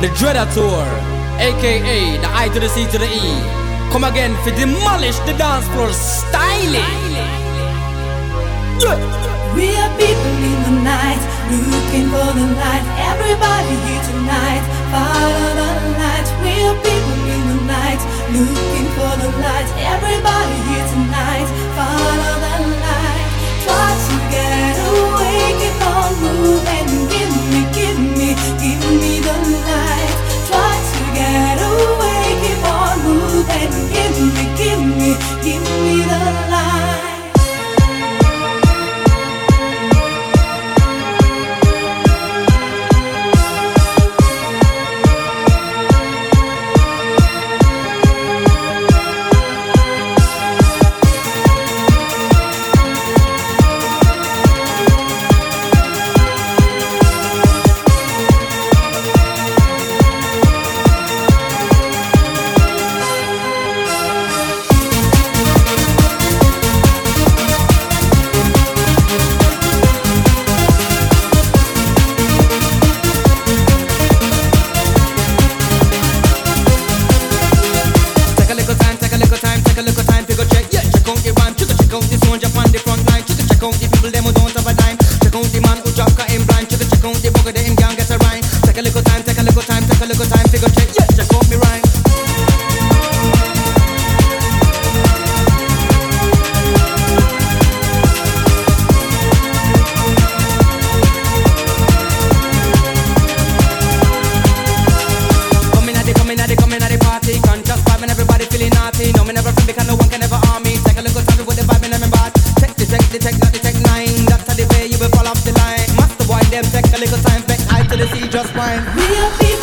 the Dreader Tour, aka the I to the C to the E. Come again for demolish the dance floor styling. Yeah. We are people in the night, looking for the light. Everybody here tonight, follow the light. We are people in the night, looking to the sea, just fine. We are people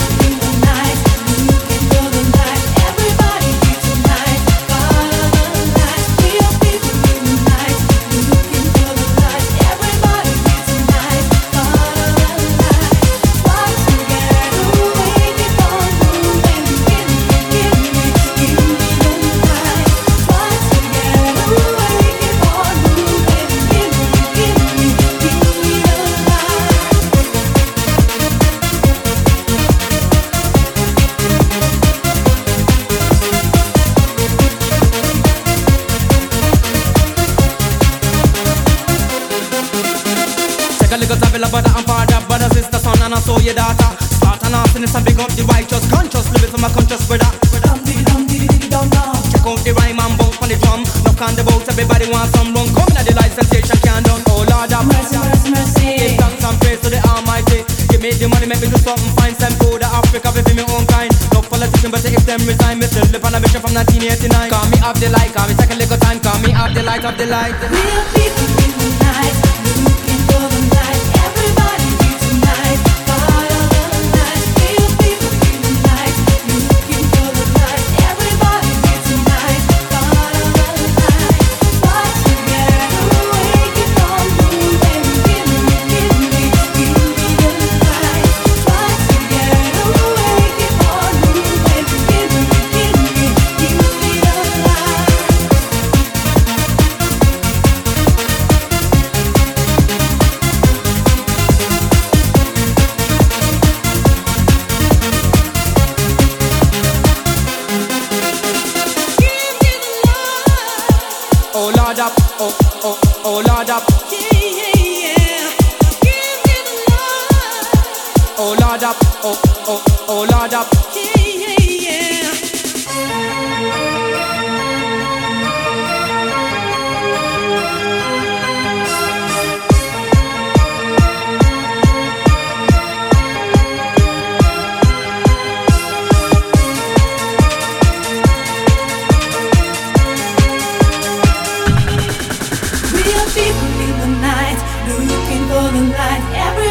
a little feel brother and father, brother, sister, son, and I saw your daughter. Start and off, and it's a big up the righteous, conscious, living for my conscious brother. Dum dee dum dee dee dum dum. Check out the rhyme and bounce on the drum. Knock on the boat, everybody wants some run. Come in the light, sensation can't done. Oh Lord, have Mercy, mercy, mercy. Give thanks and praise to the Almighty. Give me the money, make me do something fine. Send food to Africa, we me own kind. No politician, but if them resign, me still live on a mission from 1989. Call me up the light, call me a little time. Call me up the light, up the light. Are people oh, Lord up, oh Lord up, oh, oh, oh Lord up. Looking for